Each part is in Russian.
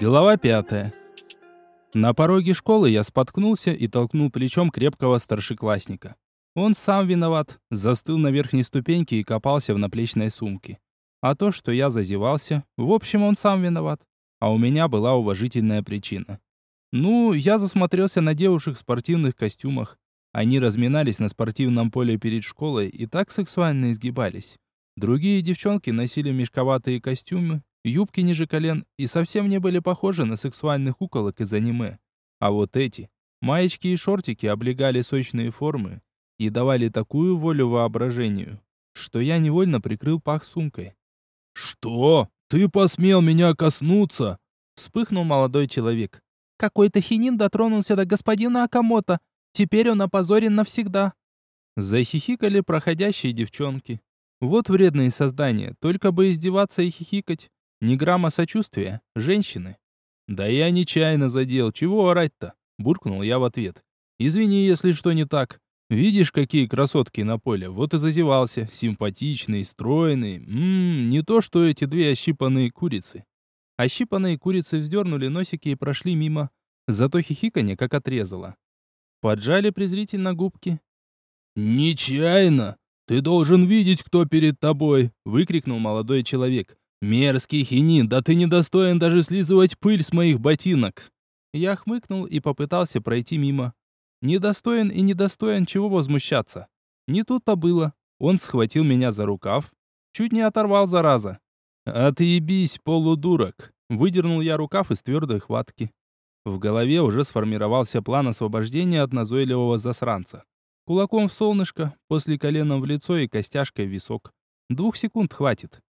Глава пятая. На пороге школы я споткнулся и толкнул плечом крепкого старшеклассника. Он сам виноват, застыл на верхней ступеньке и копался в наплечной сумке. А то, что я зазевался, в общем, он сам виноват. А у меня была уважительная причина. Ну, я засмотрелся на девушек в спортивных костюмах. Они разминались на спортивном поле перед школой и так сексуально изгибались. Другие девчонки носили мешковатые костюмы, юбки ниже колен и совсем не были похожи на сексуальных куколок из аниме. А вот эти, маечки и шортики облегали сочные формы и давали такую волю воображению, что я невольно прикрыл пах сумкой. «Что? Ты посмел меня коснуться?» Вспыхнул молодой человек. «Какой-то хинин дотронулся до господина Акамото. Теперь он опозорен навсегда». Захихикали проходящие девчонки. Вот вредные создания, только бы издеваться и хихикать. Ни грамма сочувствия. Женщины. «Да я нечаянно задел. Чего орать-то?» Буркнул я в ответ. «Извини, если что не так. Видишь, какие красотки на поле? Вот и зазевался. Симпатичный, стройный. Ммм, не то, что эти две ощипанные курицы». Ощипанные курицы вздернули носики и прошли мимо. Зато хихиканье как отрезало. Поджали презрительно губки. «Нечаянно! Ты должен видеть, кто перед тобой!» выкрикнул молодой человек. «Мерзкий хинин, да ты недостоин даже слизывать пыль с моих ботинок!» Я хмыкнул и попытался пройти мимо. Недостоин и недостоин, чего возмущаться. Не тут-то было. Он схватил меня за рукав. Чуть не оторвал, зараза. «Отъебись, полудурок!» Выдернул я рукав из твердой хватки. В голове уже сформировался план освобождения от назойливого засранца. Кулаком в солнышко, после коленом в лицо и костяшкой в висок. Двух секунд хватит.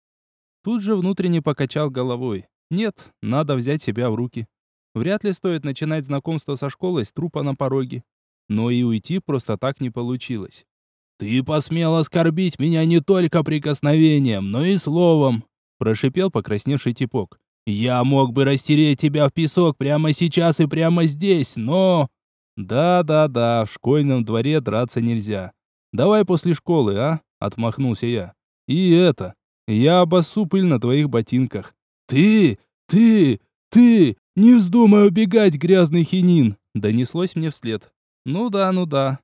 Тут же внутренне покачал головой. Нет, надо взять себя в руки. Вряд ли стоит начинать знакомство со школой с трупа на пороге. Но и уйти просто так не получилось. «Ты посмел оскорбить меня не только прикосновением, но и словом!» Прошипел покрасневший типок. «Я мог бы растереть тебя в песок прямо сейчас и прямо здесь, но...» «Да-да-да, в школьном дворе драться нельзя. Давай после школы, а?» Отмахнулся я. «И это, я обоссу пыль на твоих ботинках. Ты, ты, ты, не вздумай убегать, грязный хинин, донеслось мне вслед. Ну да, ну да.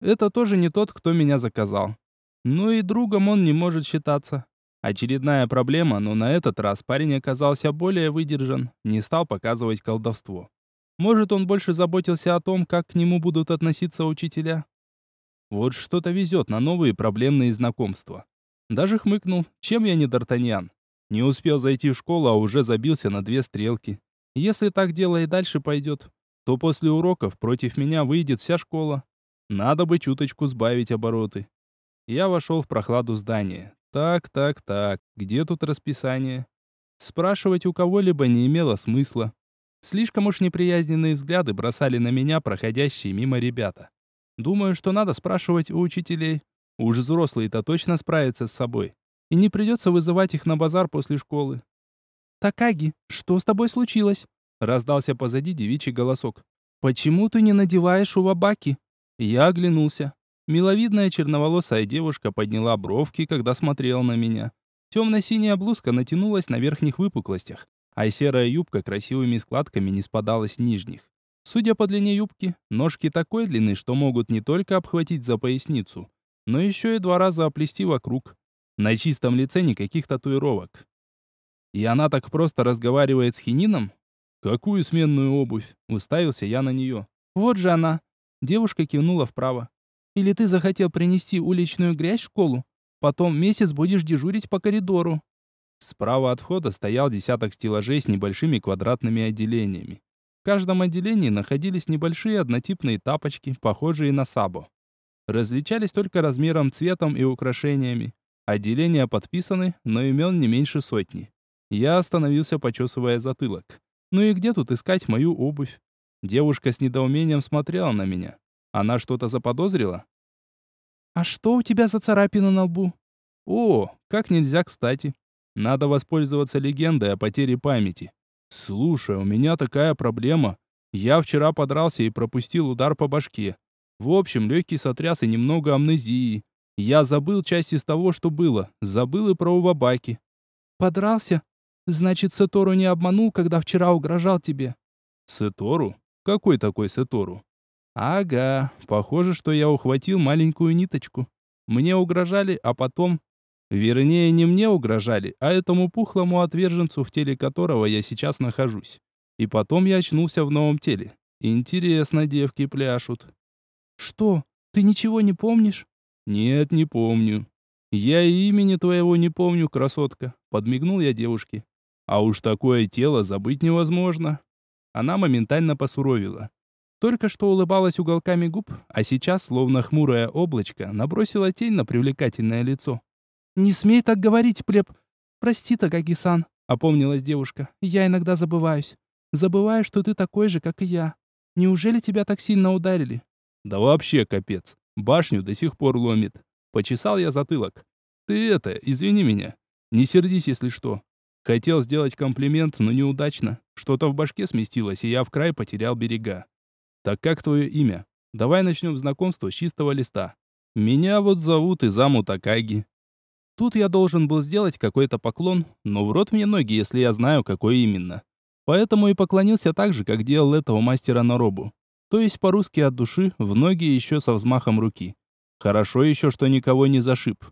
Это тоже не тот, кто меня заказал. Ну и другом он не может считаться. Очередная проблема, но на этот раз парень оказался более выдержан, не стал показывать колдовство. Может, он больше заботился о том, как к нему будут относиться учителя? Вот что-то везет на новые проблемные знакомства. Даже хмыкнул, чем я не Д'Артаньян. Не успел зайти в школу, а уже забился на две стрелки. Если так дело и дальше пойдет, то после уроков против меня выйдет вся школа. Надо бы чуточку сбавить обороты. Я вошел в прохладу здания. Так, так, так, где тут расписание? Спрашивать у кого-либо не имело смысла. Слишком уж неприязненные взгляды бросали на меня проходящие мимо ребята. Думаю, что надо спрашивать у учителей. Уж взрослые-то точно справятся с собой. И не придется вызывать их на базар после школы. «Такаги, что с тобой случилось?» Раздался позади девичий голосок. «Почему ты не надеваешь увабаки?» Я оглянулся. Миловидная черноволосая девушка подняла бровки, когда смотрела на меня. Темно-синяя блузка натянулась на верхних выпуклостях, а серая юбка красивыми складками не спадала с нижних. Судя по длине юбки, ножки такой длины, что могут не только обхватить за поясницу, но еще и два раза оплести вокруг. На чистом лице никаких татуировок. И она так просто разговаривает с хинином? Какую сменную обувь? Уставился я на нее. Вот же она. Девушка кивнула вправо. Или ты захотел принести уличную грязь в школу? Потом месяц будешь дежурить по коридору. Справа от входа стоял десяток стеллажей с небольшими квадратными отделениями. В каждом отделении находились небольшие однотипные тапочки, похожие на сабо различались только размером, цветом и украшениями. Отделения подписаны, но имен не меньше сотни. Я остановился, почесывая затылок. Ну и где тут искать мою обувь? Девушка с недоумением смотрела на меня. Она что-то заподозрила? «А что у тебя за царапина на лбу?» «О, как нельзя кстати. Надо воспользоваться легендой о потере памяти. Слушай, у меня такая проблема. Я вчера подрался и пропустил удар по башке. В общем, легкий сотряс и немного амнезии. Я забыл часть из того, что было. Забыл и про Увабаки. Подрался? Значит, Сетору не обманул, когда вчера угрожал тебе. Сетору? Какой такой Сетору? Ага, похоже, что я ухватил маленькую ниточку. Мне угрожали, а потом... Вернее, не мне угрожали, а этому пухлому отверженцу, в теле которого я сейчас нахожусь. И потом я очнулся в новом теле. Интересно, девки пляшут. Что? Ты ничего не помнишь? Нет, не помню. Я и имени твоего не помню, красотка. Подмигнул я девушке. А уж такое тело забыть невозможно. Она моментально посуровила. Только что улыбалась уголками губ, а сейчас, словно хмурое облачко, набросила тень на привлекательное лицо. «Не смей так говорить, плеб. Прости, Такаги-сан», — опомнилась девушка. «Я иногда забываюсь. Забываю, что ты такой же, как и я. Неужели тебя так сильно ударили?» «Да вообще капец. Башню до сих пор ломит». Почесал я затылок. «Ты это, извини меня. Не сердись, если что. Хотел сделать комплимент, но неудачно. Что-то в башке сместилось, и я в край потерял берега. Так как твое имя? Давай начнем знакомство с чистого листа. Меня вот зовут Изаму Такаги. Тут я должен был сделать какой-то поклон, но в рот мне ноги, если я знаю, какой именно. Поэтому и поклонился так же, как делал этого мастера на робу. То есть по-русски от души, в ноги еще со взмахом руки. Хорошо еще, что никого не зашиб.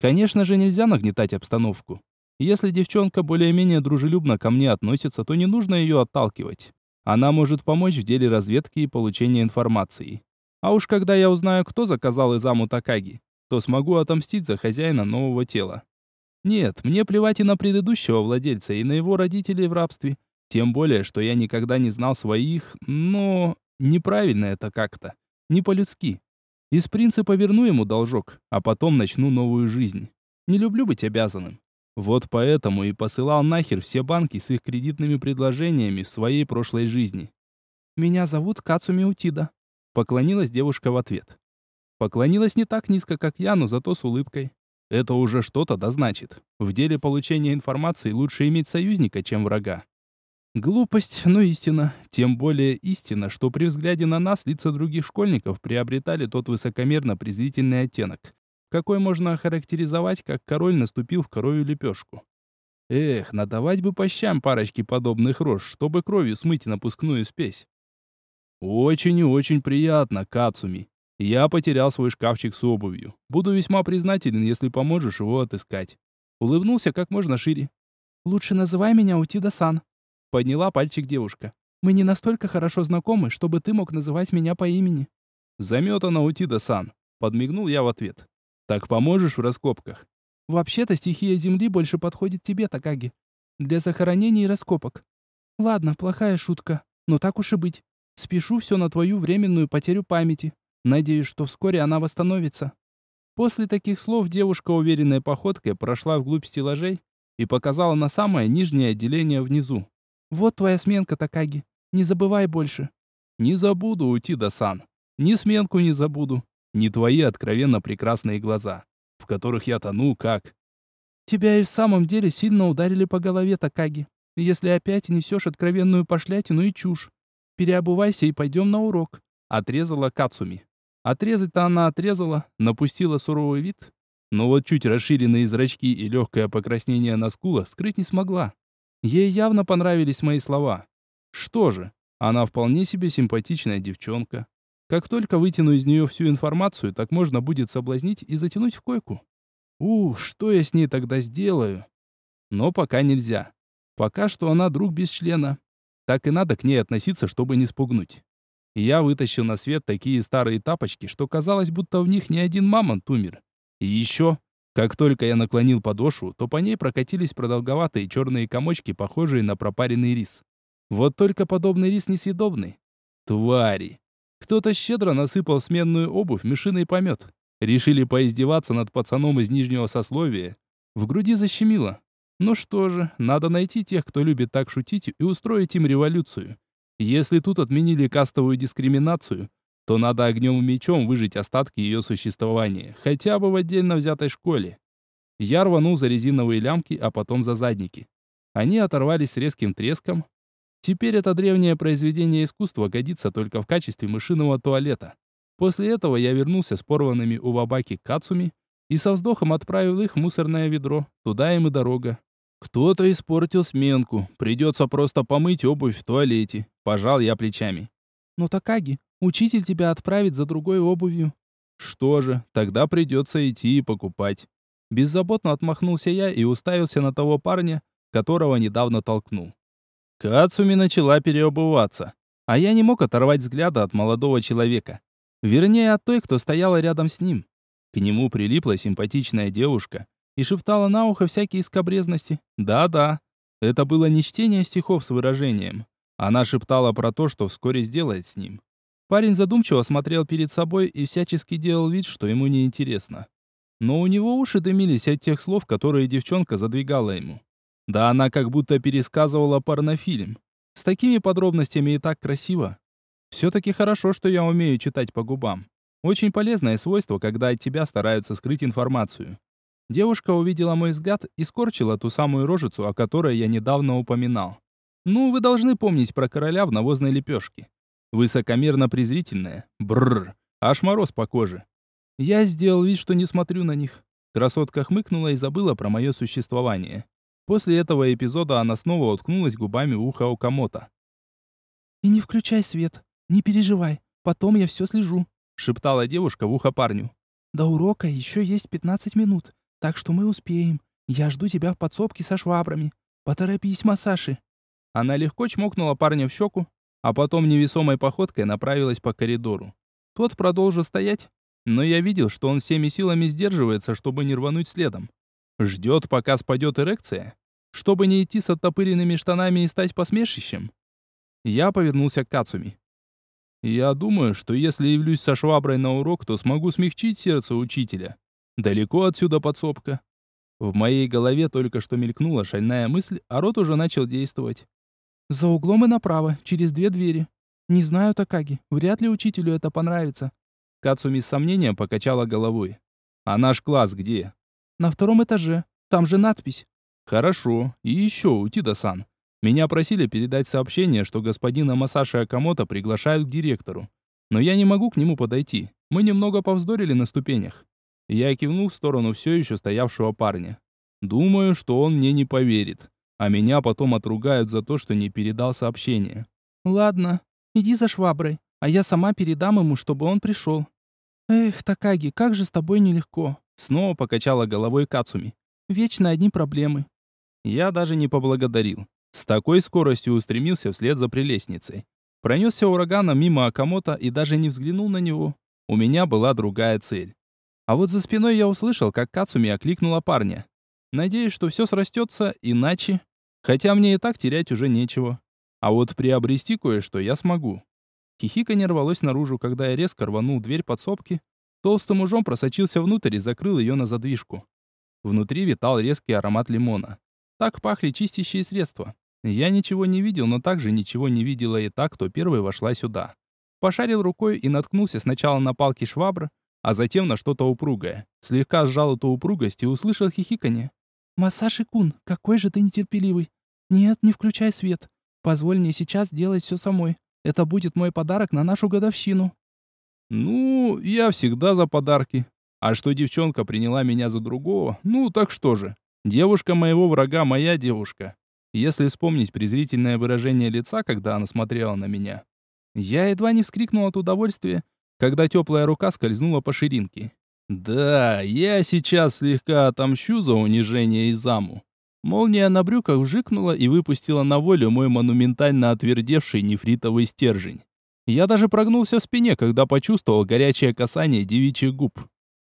Конечно же, нельзя нагнетать обстановку. Если девчонка более-менее дружелюбно ко мне относится, то не нужно ее отталкивать. Она может помочь в деле разведки и получения информации. А уж когда я узнаю, кто заказал Изаму Такаги, то смогу отомстить за хозяина нового тела. Нет, мне плевать и на предыдущего владельца, и на его родителей в рабстве. Тем более, что я никогда не знал своих, но... Неправильно это как-то. Не по-людски. Из принципа верну ему должок, а потом начну новую жизнь. Не люблю быть обязанным. Вот поэтому и посылал нахер все банки с их кредитными предложениями в своей прошлой жизни. «Меня зовут Кацуми Утида», — поклонилась девушка в ответ. Поклонилась не так низко, как я, но зато с улыбкой. Это уже что-то да значит. В деле получения информации лучше иметь союзника, чем врага. Глупость, но истина. Тем более истина, что при взгляде на нас лица других школьников приобретали тот высокомерно-презрительный оттенок, какой можно охарактеризовать, как король наступил в коровью лепешку. Эх, надавать бы по щам парочке подобных рож, чтобы кровью смыть напускную спесь. Очень и очень приятно, Кацуми. Я потерял свой шкафчик с обувью. Буду весьма признателен, если поможешь его отыскать. Улыбнулся как можно шире. Лучше называй меня Утида-сан. Подняла пальчик девушка. Мы не настолько хорошо знакомы, чтобы ты мог называть меня по имени. Заметана Утида-сан. Подмигнул я в ответ. Так поможешь в раскопках? Вообще-то стихия земли больше подходит тебе, Такаги. Для захоронений и раскопок. Ладно, плохая шутка, но так уж и быть. Спешу все на твою временную потерю памяти. Надеюсь, что вскоре она восстановится. После таких слов девушка уверенной походкой прошла вглубь стеллажей и показала на самое нижнее отделение внизу. «Вот твоя сменка, Такаги. Не забывай больше». «Не забуду, Утида-сан. Ни сменку не забуду не твои откровенно прекрасные глаза, в которых я тону как... Тебя и в самом деле сильно ударили по голове, Такаги. Если опять несешь откровенную пошлятину и чушь. Переобувайся и пойдем на урок. Отрезала Кацуми. Отрезать-то она отрезала, напустила суровый вид, но вот чуть расширенные зрачки и легкое покраснение на скулах скрыть не смогла. Ей явно понравились мои слова. Что же, она вполне себе симпатичная девчонка. Как только вытяну из нее всю информацию, так можно будет соблазнить и затянуть в койку. Ух, что я с ней тогда сделаю? Но пока нельзя. Пока что она друг без члена. Так и надо к ней относиться, чтобы не спугнуть. Я вытащил на свет такие старые тапочки, что казалось, будто в них не один мамонт умер. И еще, как только я наклонил подошву, то по ней прокатились продолговатые черные комочки, похожие на пропаренный рис. Вот только подобный рис несъедобный. Твари! Кто-то щедро насыпал сменную обувь мышиный помет. Решили поиздеваться над пацаном из нижнего сословия. В груди защемило. Ну что же, надо найти тех, кто любит так шутить, и устроить им революцию. Если тут отменили кастовую дискриминацию, то надо огнем и мечом выжить остатки ее существования, хотя бы в отдельно взятой школе. Я рванул за резиновые лямки, а потом за задники. Они оторвались с резким треском, Теперь это древнее произведение искусства годится только в качестве мышиного туалета. После этого я вернулся с порванными у Вабаки Кацуми и со вздохом отправил их в мусорное ведро. Туда им и дорога. Кто-то испортил сменку. Придется просто помыть обувь в туалете. Пожал я плечами. Ну, Такаги, учитель тебя отправит за другой обувью. Что же, тогда придется идти и покупать. Беззаботно отмахнулся я и уставился на того парня, которого недавно толкнул. Кацуми начала переобуваться, а я не мог оторвать взгляда от молодого человека. Вернее, от той, кто стояла рядом с ним. К нему прилипла симпатичная девушка и шептала на ухо всякие скобрезности. Да-да, это было не чтение стихов с выражением. Она шептала про то, что вскоре сделает с ним. Парень задумчиво смотрел перед собой и всячески делал вид, что ему неинтересно. Но у него уши дымились от тех слов, которые девчонка задвигала ему. Да она как будто пересказывала порнофильм. С такими подробностями и так красиво. Все-таки хорошо, что я умею читать по губам. Очень полезное свойство, когда от тебя стараются скрыть информацию. Девушка увидела мой взгляд и скорчила ту самую рожицу, о которой я недавно упоминал. Ну, вы должны помнить про короля в навозной лепешке. Высокомерно-презрительная. Бррр. Аж мороз по коже. Я сделал вид, что не смотрю на них. Красотка хмыкнула и забыла про мое существование. После этого эпизода она снова уткнулась губами в ухо Окамото. «И не включай свет. Не переживай. Потом я все слежу», — шептала девушка в ухо парню. «До урока еще есть 15 минут, так что мы успеем. Я жду тебя в подсобке со швабрами. Поторопись, Масаши». Она легко чмокнула парня в щеку, а потом невесомой походкой направилась по коридору. Тот продолжил стоять, но я видел, что он всеми силами сдерживается, чтобы не рвануть следом. Ждет, пока спадет эрекция? Чтобы не идти с оттопыренными штанами и стать посмешищем? Я повернулся к Кацуми. Я думаю, что если явлюсь со шваброй на урок, то смогу смягчить сердце учителя. Далеко отсюда подсобка. В моей голове только что мелькнула шальная мысль, а рот уже начал действовать. «За углом и направо, через две двери. Не знаю, Такаги, вряд ли учителю это понравится». Кацуми с сомнением покачала головой. «А наш класс где?» На втором этаже. Там же надпись. Хорошо. И еще, Утида-сан. Меня просили передать сообщение, что господина Масаши Акамото приглашают к директору. Но я не могу к нему подойти. Мы немного повздорили на ступенях. Я кивнул в сторону все еще стоявшего парня. Думаю, что он мне не поверит. А меня потом отругают за то, что не передал сообщение. Ладно, иди за шваброй, а я сама передам ему, чтобы он пришел. Эх, Такаги, как же с тобой нелегко. Снова покачала головой Кацуми. Вечно одни проблемы. Я даже не поблагодарил. С такой скоростью устремился вслед за прелестницей. Пронесся ураганом мимо Акамото и даже не взглянул на него. У меня была другая цель. А вот за спиной я услышал, как Кацуми окликнула парня. Надеюсь, что все срастется, иначе... Хотя мне и так терять уже нечего. А вот приобрести кое-что я смогу. Хихика не рвалось наружу, когда я резко рванул дверь подсобки, Толстым ужом просочился внутрь и закрыл ее на задвижку. Внутри витал резкий аромат лимона. Так пахли чистящие средства. Я ничего не видел, но также ничего не видела и та, кто первой вошла сюда. Пошарил рукой и наткнулся сначала на палки швабры, а затем на что-то упругое. Слегка сжал эту упругость и услышал хихиканье. «Масаши-кун, какой же ты нетерпеливый! Нет, не включай свет. Позволь мне сейчас делать все самой. Это будет мой подарок на нашу годовщину». Ну, я всегда за подарки. А что девчонка приняла меня за другого, ну так что же. Девушка моего врага моя девушка. Если вспомнить презрительное выражение лица, когда она смотрела на меня. Я едва не вскрикнул от удовольствия, когда теплая рука скользнула по ширинке. Да, я сейчас слегка отомщу за унижение и заму. Молния на брюках вжикнула и выпустила на волю мой монументально отвердевший нефритовый стержень. Я даже прогнулся в спине, когда почувствовал горячее касание девичьих губ.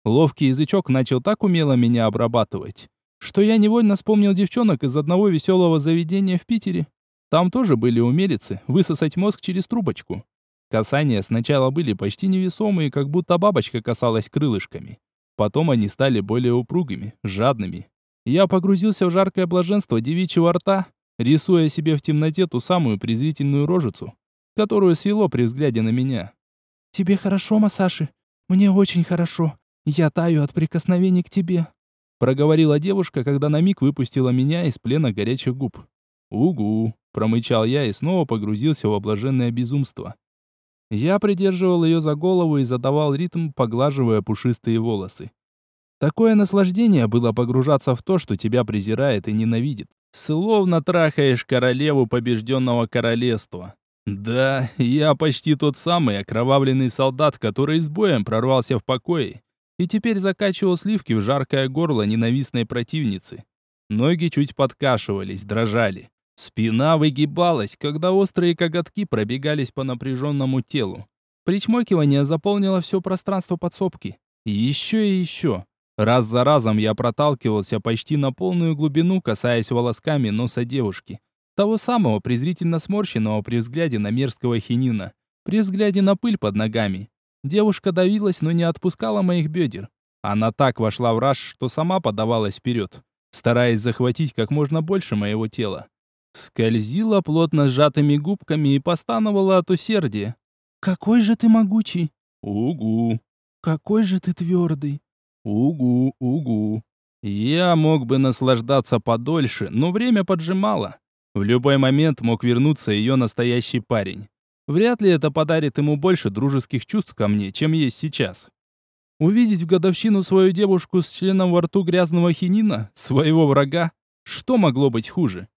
Ловкий язычок начал так умело меня обрабатывать, что я невольно вспомнил девчонок из одного веселого заведения в Питере. Там тоже были умелицы, высосать мозг через трубочку. Касания сначала были почти невесомые, как будто бабочка касалась крылышками. Потом они стали более упругими, жадными. Я погрузился в жаркое блаженство девичьего рта, рисуя себе в темноте ту самую презрительную рожицу, которую свело при взгляде на меня. «Тебе хорошо, Масаши? Мне очень хорошо. Я таю от прикосновений к тебе», проговорила девушка, когда на миг выпустила меня из плена горячих губ. «Угу», промычал я и снова погрузился в облаженное безумство. Я придерживал ее за голову и задавал ритм, поглаживая пушистые волосы. Такое наслаждение было погружаться в то, что тебя презирает и ненавидит. Словно трахаешь королеву побежденного королевства. Да, я почти тот самый окровавленный солдат, который с боем прорвался в покое и теперь закачивал сливки в жаркое горло ненавистной противницы. Ноги чуть подкашивались, дрожали. Спина выгибалась, когда острые коготки пробегались по напряженному телу. Причмокивание заполнило все пространство подсобки. Еще и еще. Раз за разом я проталкивался почти на полную глубину, касаясь волосками носа девушки. Того самого презрительно сморщенного при взгляде на мерзкого хинина. При взгляде на пыль под ногами. Девушка давилась, но не отпускала моих бедер. Она так вошла в раж, что сама подавалась вперед, стараясь захватить как можно больше моего тела. Скользила плотно сжатыми губками и постановала от усердия. «Какой же ты могучий!» «Угу!» «Какой же ты твердый!» «Угу, угу!» Я мог бы наслаждаться подольше, но время поджимало. В любой момент мог вернуться ее настоящий парень. Вряд ли это подарит ему больше дружеских чувств ко мне, чем есть сейчас. Увидеть в годовщину свою девушку с членом во рту грязного хинина, своего врага, что могло быть хуже?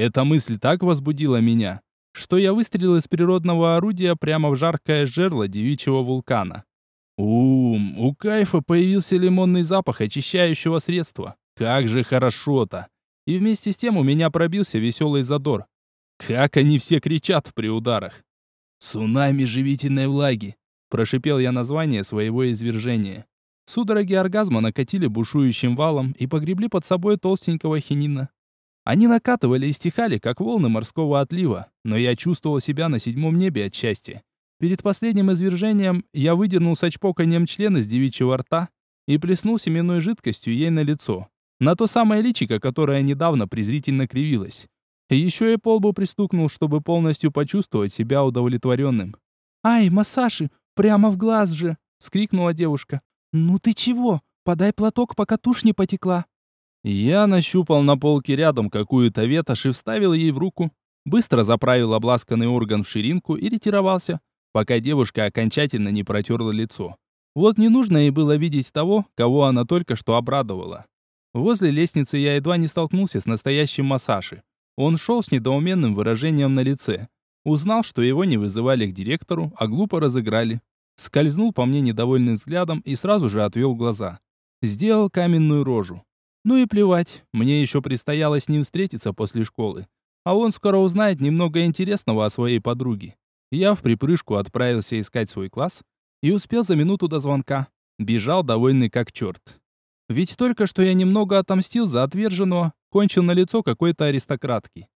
Эта мысль так возбудила меня, что я выстрелил из природного орудия прямо в жаркое жерло девичьего вулкана. Ум, у кайфа появился лимонный запах очищающего средства. Как же хорошо-то! И вместе с тем у меня пробился веселый задор. Как они все кричат при ударах. «Цунами живительной влаги!» Прошипел я название своего извержения. Судороги оргазма накатили бушующим валом и погребли под собой толстенького хинина. Они накатывали и стихали, как волны морского отлива, но я чувствовал себя на седьмом небе от счастья. Перед последним извержением я выдернул с очпоканьем член из девичьего рта и плеснул семенной жидкостью ей на лицо. На то самое личико, которое недавно презрительно кривилось. Еще и полбу пристукнул, чтобы полностью почувствовать себя удовлетворенным. «Ай, Масаши, Прямо в глаз же!» — вскрикнула девушка. «Ну ты чего? Подай платок, пока тушь не потекла». Я нащупал на полке рядом какую-то ветошь и вставил ей в руку. Быстро заправил обласканный орган в ширинку и ретировался, пока девушка окончательно не протерла лицо. Вот не нужно ей было видеть того, кого она только что обрадовала. Возле лестницы я едва не столкнулся с настоящим массажи. Он шел с недоуменным выражением на лице. Узнал, что его не вызывали к директору, а глупо разыграли скользнул по мне недовольным взглядом и сразу же отвел глаза. Сделал каменную рожу. Ну и плевать, мне еще предстояло с ним встретиться после школы. А он скоро узнает немного интересного о своей подруге. Я в припрыжку отправился искать свой класс и успел за минуту до звонка. Бежал довольный как черт. Ведь только что я немного отомстил за отверженного, кончил на лицо какой-то аристократки.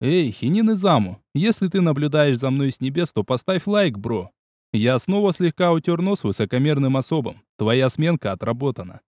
Эй, Хинин и Заму, если ты наблюдаешь за мной с небес, то поставь лайк, бро. Я снова слегка утер нос высокомерным особам. Твоя сменка отработана.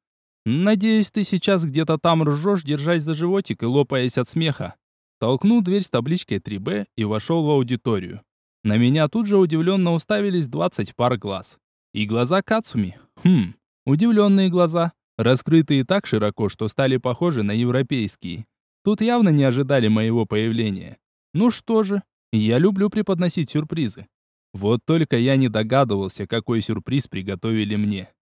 Надеюсь, ты сейчас где-то там ржешь, держась за животик и лопаясь от смеха. Толкнул дверь с табличкой 3Б и вошел в аудиторию. На меня тут же удивленно уставились 20 пар глаз. И глаза Кацуми. Хм, удивленные глаза, раскрытые так широко, что стали похожи на европейские. Тут явно не ожидали моего появления. Ну что же, я люблю преподносить сюрпризы. Вот только я не догадывался, какой сюрприз приготовили мне.